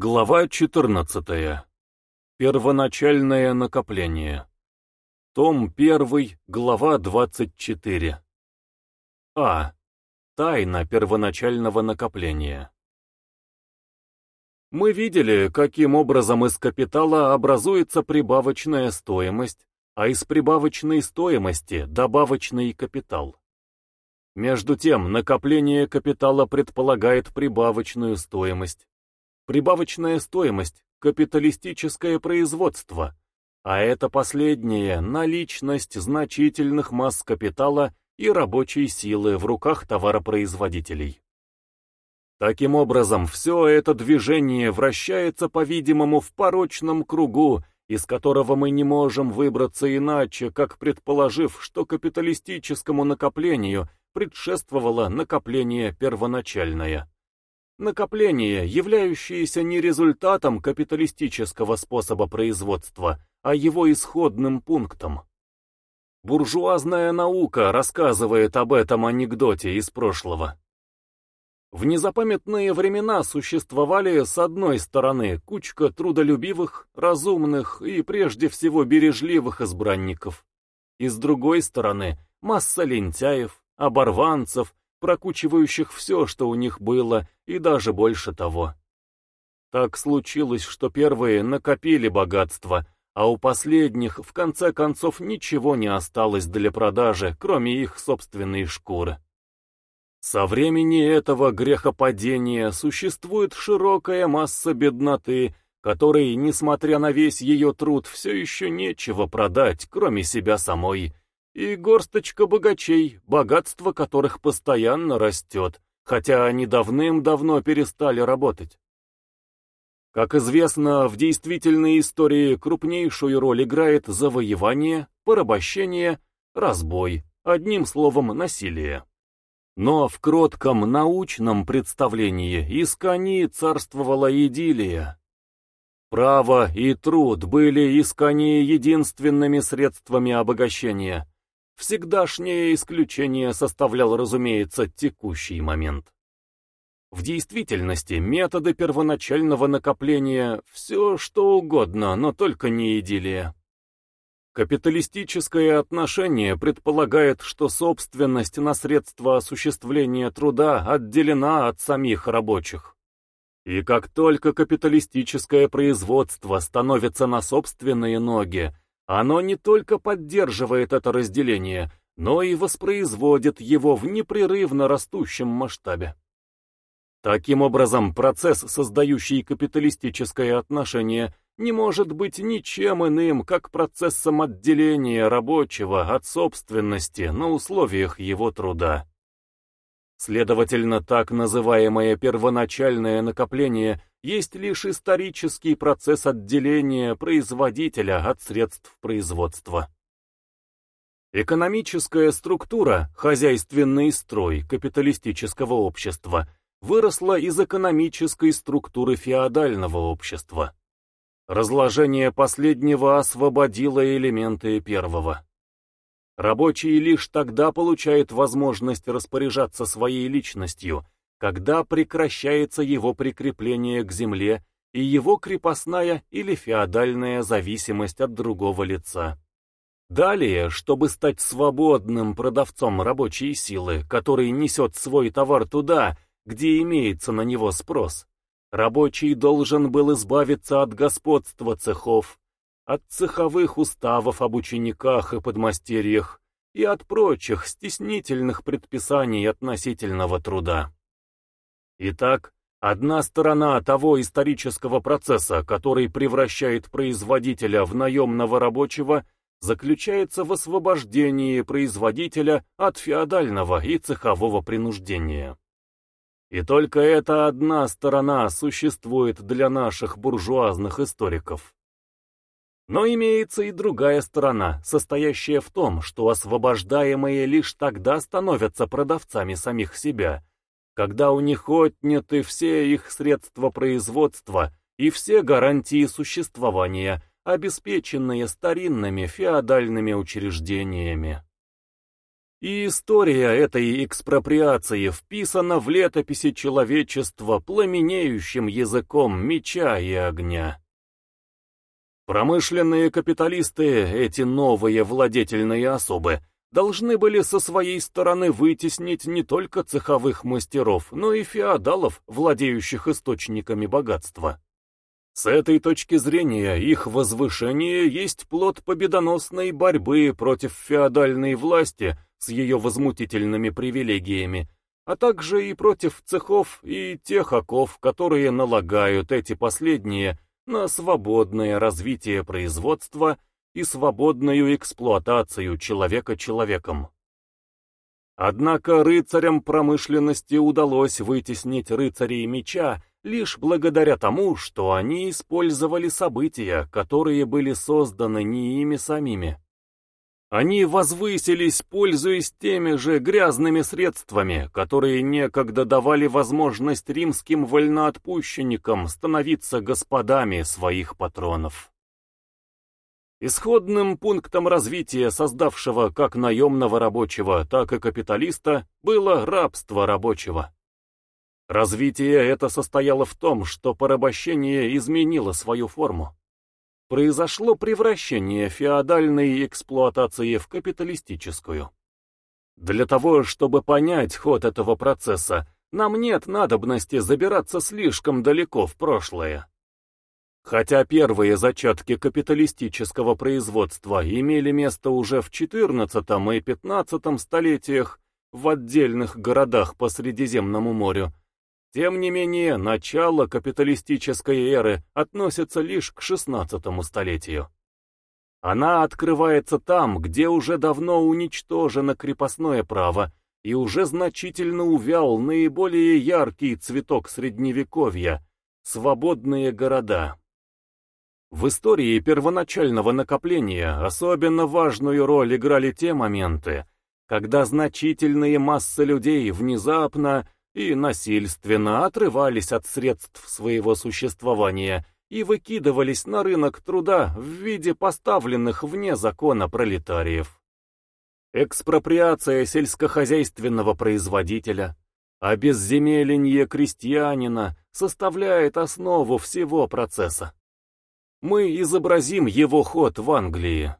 Глава 14. Первоначальное накопление. Том 1, глава 24. А. Тайна первоначального накопления. Мы видели, каким образом из капитала образуется прибавочная стоимость, а из прибавочной стоимости – добавочный капитал. Между тем, накопление капитала предполагает прибавочную стоимость, Прибавочная стоимость – капиталистическое производство, а это последнее – наличность значительных масс капитала и рабочей силы в руках товаропроизводителей. Таким образом, все это движение вращается, по-видимому, в порочном кругу, из которого мы не можем выбраться иначе, как предположив, что капиталистическому накоплению предшествовало накопление первоначальное. Накопление, являющееся не результатом капиталистического способа производства, а его исходным пунктом. Буржуазная наука рассказывает об этом анекдоте из прошлого. В незапамятные времена существовали с одной стороны кучка трудолюбивых, разумных и прежде всего бережливых избранников, и с другой стороны масса лентяев, оборванцев, прокучивающих все, что у них было, и даже больше того. Так случилось, что первые накопили богатство, а у последних в конце концов ничего не осталось для продажи, кроме их собственной шкуры. Со времени этого грехопадения существует широкая масса бедноты, которой, несмотря на весь ее труд, все еще нечего продать, кроме себя самой, и горсточка богачей, богатство которых постоянно растет, хотя они давным-давно перестали работать. Как известно, в действительной истории крупнейшую роль играет завоевание, порабощение, разбой, одним словом, насилие. Но в кротком научном представлении из Кани царствовала идиллия. Право и труд были из Кани единственными средствами обогащения, Всегдашнее исключение составлял, разумеется, текущий момент. В действительности методы первоначального накопления – все что угодно, но только не идиллия. Капиталистическое отношение предполагает, что собственность на средства осуществления труда отделена от самих рабочих. И как только капиталистическое производство становится на собственные ноги, оно не только поддерживает это разделение, но и воспроизводит его в непрерывно растущем масштабе. Таким образом, процесс, создающий капиталистическое отношение, не может быть ничем иным, как процессом отделения рабочего от собственности на условиях его труда. Следовательно, так называемое первоначальное накопление есть лишь исторический процесс отделения производителя от средств производства. Экономическая структура, хозяйственный строй капиталистического общества выросла из экономической структуры феодального общества. Разложение последнего освободило элементы первого. Рабочий лишь тогда получает возможность распоряжаться своей личностью, когда прекращается его прикрепление к земле и его крепостная или феодальная зависимость от другого лица. Далее, чтобы стать свободным продавцом рабочей силы, который несет свой товар туда, где имеется на него спрос, рабочий должен был избавиться от господства цехов, от цеховых уставов об учениках и подмастерьях и от прочих стеснительных предписаний относительного труда. Итак, одна сторона того исторического процесса, который превращает производителя в наемного рабочего, заключается в освобождении производителя от феодального и цехового принуждения. И только эта одна сторона существует для наших буржуазных историков. Но имеется и другая сторона, состоящая в том, что освобождаемые лишь тогда становятся продавцами самих себя, когда у них отняты все их средства производства и все гарантии существования, обеспеченные старинными феодальными учреждениями. И история этой экспроприации вписана в летописи человечества пламенеющим языком меча и огня. Промышленные капиталисты, эти новые владетельные особы, должны были со своей стороны вытеснить не только цеховых мастеров, но и феодалов, владеющих источниками богатства. С этой точки зрения их возвышение есть плод победоносной борьбы против феодальной власти с ее возмутительными привилегиями, а также и против цехов и тех оков, которые налагают эти последние на свободное развитие производства и свободную эксплуатацию человека человеком. Однако рыцарям промышленности удалось вытеснить рыцарей меча лишь благодаря тому, что они использовали события, которые были созданы не ими самими. Они возвысились, пользуясь теми же грязными средствами, которые некогда давали возможность римским вольноотпущенникам становиться господами своих патронов. Исходным пунктом развития создавшего как наемного рабочего, так и капиталиста было рабство рабочего. Развитие это состояло в том, что порабощение изменило свою форму. Произошло превращение феодальной эксплуатации в капиталистическую. Для того, чтобы понять ход этого процесса, нам нет надобности забираться слишком далеко в прошлое. Хотя первые зачатки капиталистического производства имели место уже в XIV и XV столетиях в отдельных городах по Средиземному морю, тем не менее, начало капиталистической эры относится лишь к XVI столетию. Она открывается там, где уже давно уничтожено крепостное право и уже значительно увял наиболее яркий цветок средневековья – свободные города. В истории первоначального накопления особенно важную роль играли те моменты, когда значительные массы людей внезапно и насильственно отрывались от средств своего существования и выкидывались на рынок труда в виде поставленных вне закона пролетариев. Экспроприация сельскохозяйственного производителя, обезземеленье крестьянина составляет основу всего процесса. Мы изобразим его ход в Англии.